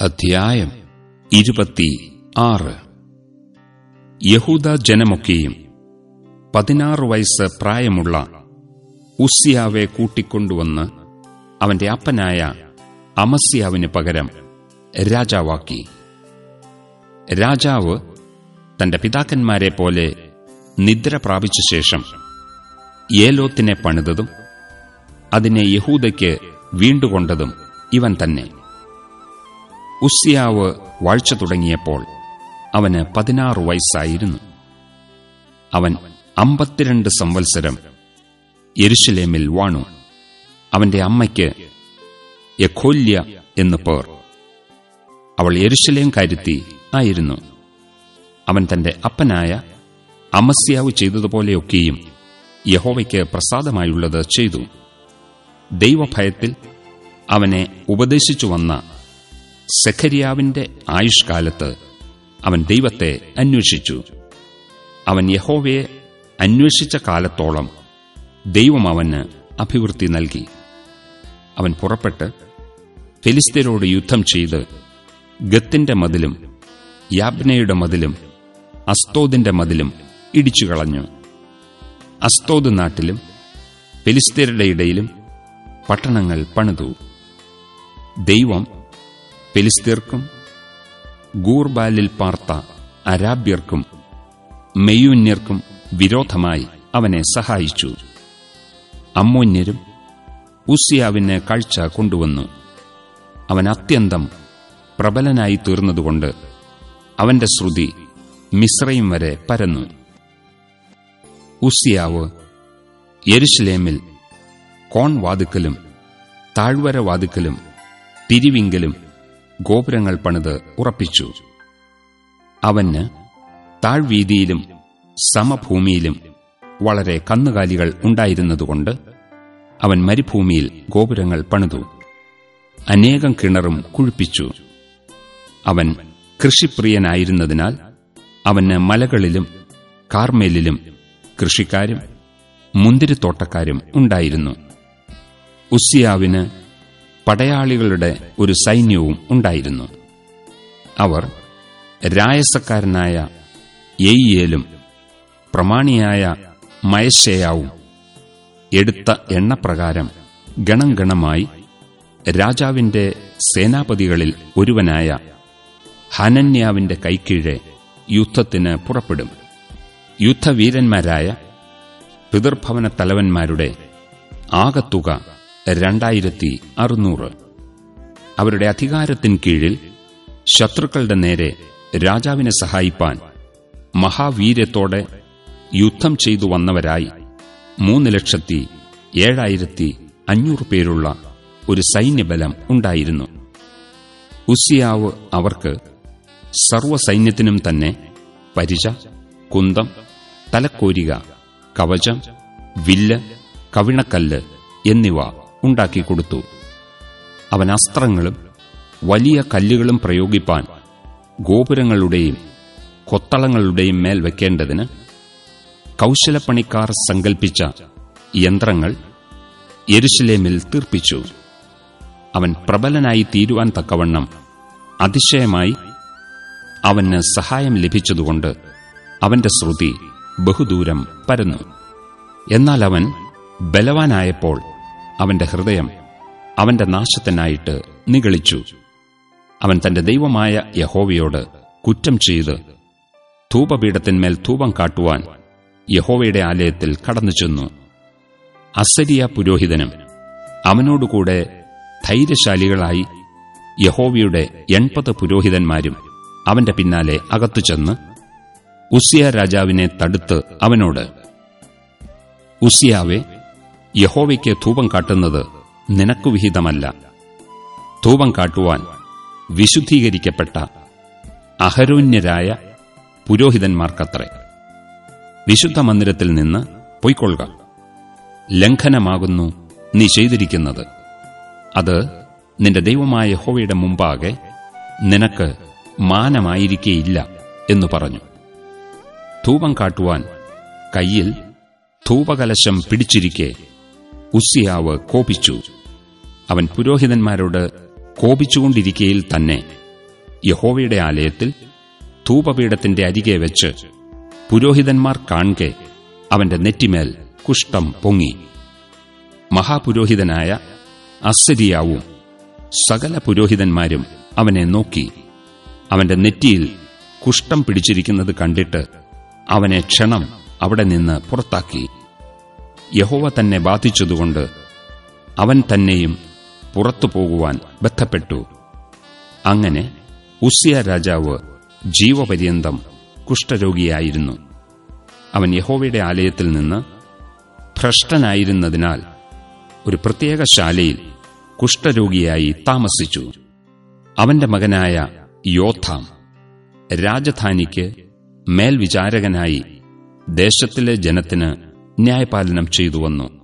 അധ്യായം ഇരുപത്തി ആറ്. യഹൂദ ജനമൊക്കെയും പതിനാറ് വയസ്സ് പ്രായമുള്ള ഉസ്സിയാവെ കൂട്ടിക്കൊണ്ടുവന്ന് അവന്റെ അപ്പനായ അമസ്യാവിന് പകരം രാജാവാക്കി. രാജാവ് തന്റെ പിതാക്കന്മാരെ പോലെ നിദ്ര പ്രാപിച്ച ശേഷം ഏലോത്തിനെ പണിതതും അതിനെ യഹൂദയ്ക്ക് വീണ്ടുകൊണ്ടതും ഇവൻ തന്നെ. ഉസ്സിയാവ് വാഴ്ച തുടങ്ങിയപ്പോൾ അവന് പതിനാറ് വയസ്സായിരുന്നു. അവൻ അമ്പത്തിരണ്ട് സംവത്സരം യെരുഷലേമിൽ വാണു. അവന്റെ അമ്മയ്ക്ക് യഖോല്യ എന്നു പേർ. അവൾ യെരുഷലേം കരുത്തി ആയിരുന്നു. അവൻ തന്റെ അപ്പനായ അമസ്യാവ് ചെയ്തതുപോലെയൊക്കെയും യഹോവയ്ക്ക് പ്രസാദമായുള്ളത് ചെയ്തു. ദൈവഭയത്തിൽ അവനെ ഉപദേശിച്ചു വന്ന സെഖരിയാവിന്റെ ആയുഷ്കാലത്ത് അവൻ ദൈവത്തെ അന്വേഷിച്ചു. അവൻ യഹോവയെ അന്വേഷിച്ച കാലത്തോളം ദൈവം അവന് അഭിവൃദ്ധി നൽകി. അവൻ പുറപ്പെട്ട് ഫിലിസ്തീനോട് യുദ്ധം ചെയ്ത് ഗത്തിന്റെ മതിലും യാബ്നയുടെ മതിലും അസ്തോദിന്റെ മതിലും ഇടിച്ചുകളഞ്ഞു. അസ്തോദ് നാട്ടിലും ഫിലിസ്തീനയുടെ ഇടയിലും പട്ടണങ്ങൾ പണിതു. ദൈവം ഫിലിസ്തീർക്കും ഗൂർബാലിൽ പാർത്ത അരാബ്യർക്കും മെയ്യൂന്യർക്കും വിരോധമായി അവനെ സഹായിച്ചു. അമ്മൂന്യരും ഉസിയാവിന് കാഴ്ച കൊണ്ടുവന്നു. അവൻ അത്യന്തം പ്രബലനായി തീർന്നതുകൊണ്ട് അവന്റെ ശ്രുതി മിശ്രയും വരെ പരന്നു. ഉസിയാവ് യരുഷലേമിൽ കോൺവാതുക്കലും താഴ്വരവാതുക്കലും തിരിവിങ്കലും ഗോപുരങ്ങൾ പണിത് ഉറപ്പിച്ചു. അവന് താഴ്വീതിയിലും സമഭൂമിയിലും വളരെ കന്നുകാലികൾ ഉണ്ടായിരുന്നതുകൊണ്ട് അവൻ മരുഭൂമിയിൽ ഗോപുരങ്ങൾ പണിതു. അനേകം കിണറും കുഴിപ്പിച്ചു. അവൻ കൃഷിപ്രിയനായിരുന്നതിനാൽ അവന് മലകളിലും കാർമേലിലും കൃഷിക്കാരും മുന്തിരിത്തോട്ടക്കാരും ഉണ്ടായിരുന്നു. ഉസ്സിയാവിന് പടയാളികളുടെ ഒരു സൈന്യവും ഉണ്ടായിരുന്നു. അവർ രായസക്കാരനായ എയ്യേലും പ്രമാണിയായ മയശയാവും എടുത്ത എണ്ണപ്രകാരം ഗണം ഗണമായി രാജാവിന്റെ സേനാപതികളിൽ ഒരുവനായ ഹനന്യാവിന്റെ കൈക്കീഴെ യുദ്ധത്തിന് പുറപ്പെടും. യുദ്ധവീരന്മാരായ പിതൃഭവന തലവന്മാരുടെ ആകത്തുക രണ്ടായിരത്തി അറുന്നൂറ് അവരുടെ അധികാരത്തിൻ കീഴിൽ ശത്രുക്കളുടെ നേരെ രാജാവിനെ സഹായിപ്പാൻ മഹാവീര്യത്തോടെ യുദ്ധം ചെയ്തു വന്നവരായി മൂന്ന് ലക്ഷത്തി ഏഴായിരത്തി അഞ്ഞൂറ് പേരുള്ള ഒരു സൈന്യബലം ഉണ്ടായിരുന്നു. ഉസിയാവ് അവർക്ക് സർവസൈന്യത്തിനും തന്നെ പരിച കുന്തം തലക്കോരിക കവചം വില്ല് കവിണക്കല്ല് എന്നിവ ഉണ്ടാക്കിക്കൊടുത്തു അവൻ അസ്ത്രങ്ങളും വലിയ കല്ലുകളും പ്രയോഗിപ്പാൻ ഗോപുരങ്ങളുടെയും കൊത്തളങ്ങളുടെയും മേൽ വെക്കേണ്ടതിന് കൗശലപ്പണിക്കാർ സങ്കൽപ്പിച്ച യന്ത്രങ്ങൾ യെരുഷലേമിൽ തീർപ്പിച്ചു. അവൻ പ്രബലനായി തീരുവാൻ തക്കവണ്ണം അതിശയമായി അവന് സഹായം ലഭിച്ചതുകൊണ്ട് അവന്റെ ശ്രുതി ബഹുദൂരം പരന്നു. എന്നാൽ അവൻ ബലവാനായപ്പോൾ അവന്റെ ഹൃദയം അവന്റെ നാശത്തിനായിട്ട് നിഗളിച്ചു. അവൻ തന്റെ ദൈവമായ യഹോവയോട് കുറ്റം ചെയ്ത് ധൂപപീഠത്തിന്മേൽ ധൂപം കാട്ടുവാൻ യഹോവയുടെ ആലയത്തിൽ കടന്നു ചെന്നു അസരിയ പുരോഹിതനും അവനോടുകൂടെ ധൈര്യശാലികളായി യഹോവയുടെ എൺപത് പുരോഹിതന്മാരും അവന്റെ പിന്നാലെ അകത്തു ചെന്ന് ഉസിയ രാജാവിനെ തടുത്ത് അവനോട് ഉസിയാവെ യഹോവയ്ക്ക് ധൂപം കാട്ടുന്നത് നിനക്കു വിഹിതമല്ല. ധൂപം കാട്ടുവാൻ വിശുദ്ധീകരിക്കപ്പെട്ട അഹരോന്യരായ പുരോഹിതന്മാർക്കത്രേ വിശുദ്ധ മന്ദിരത്തിൽ നിന്ന് പൊയ്ക്കൊള്ളുക. ലംഘനമാകുന്നു നീ ചെയ്തിരിക്കുന്നത്. അത് നിന്റെ ദൈവമായ യഹോവയുടെ മുമ്പാകെ നിനക്ക് മാനമായിരിക്കേയില്ല എന്നു പറഞ്ഞു. ധൂപം കാട്ടുവാൻ കയ്യിൽ ധൂപകലശം പിടിച്ചിരിക്കെ ഉസ്സിയാവ് കോപിച്ചു. അവൻ പുരോഹിതന്മാരോട് കോപിച്ചുകൊണ്ടിരിക്കയിൽ തന്നെ യഹോവയുടെ ആലയത്തിൽ ധൂപപീഠത്തിന്റെ അരികെ വെച്ച് പുരോഹിതന്മാർ കാൺകെ അവന്റെ നെറ്റിമേൽ കുഷ്ഠം പൊങ്ങി. മഹാപുരോഹിതനായ അസരിയാവും സകല പുരോഹിതന്മാരും അവനെ നോക്കി. അവന്റെ നെറ്റിയിൽ കുഷ്ഠം പിടിച്ചിരിക്കുന്നത് കണ്ടിട്ട് അവനെ ക്ഷണം അവിടെ നിന്ന് പുറത്താക്കി. യഹോവ തന്നെ ബാധിച്ചതുകൊണ്ട് അവൻ തന്നെയും പുറത്തു പോകുവാൻ ബന്ധപ്പെട്ടു അങ്ങനെ ഉസിയ രാജാവ് ജീവപര്യന്തം കുഷ്ഠരോഗിയായിരുന്നു. അവൻ യഹോവയുടെ ആലയത്തിൽ നിന്ന് ഭ്രഷ്ടനായിരുന്നതിനാൽ ഒരു പ്രത്യേക ശാലയിൽ കുഷ്ഠരോഗിയായി താമസിച്ചു. അവന്റെ മകനായ യോഥാം രാജധാനിക്ക് മേൽവിചാരകനായി ദേശത്തിലെ ജനത്തിന് ന്യായപാലനം ചെയ്തുവന്നു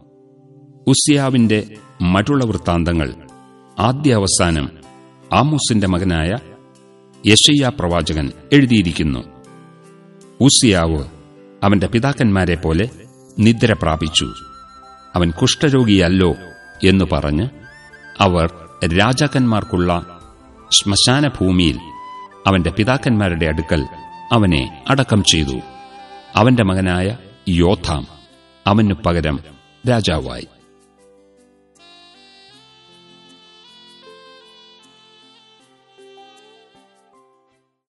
ഉസ്സിയാവിന്റെ മറ്റുള്ള വൃത്താന്തങ്ങൾ. ആദ്യ അവസാനം ആമോസിന്റെ മകനായ യശയ്യ പ്രവാചകൻ എഴുതിയിരിക്കുന്നു. ഉസിയാവ് അവന്റെ പിതാക്കന്മാരെ പോലെ നിദ്ര പ്രാപിച്ചു. അവൻ കുഷ്ഠരോഗിയല്ലോ എന്ന് പറഞ്ഞ് അവർ രാജാക്കന്മാർക്കുള്ള ശ്മശാന ഭൂമിയിൽ അവന്റെ പിതാക്കന്മാരുടെ അടുക്കൽ അവനെ അടക്കം ചെയ്തു. അവന്റെ മകനായ യോഥാം അവനു പകരം രാജാവായി.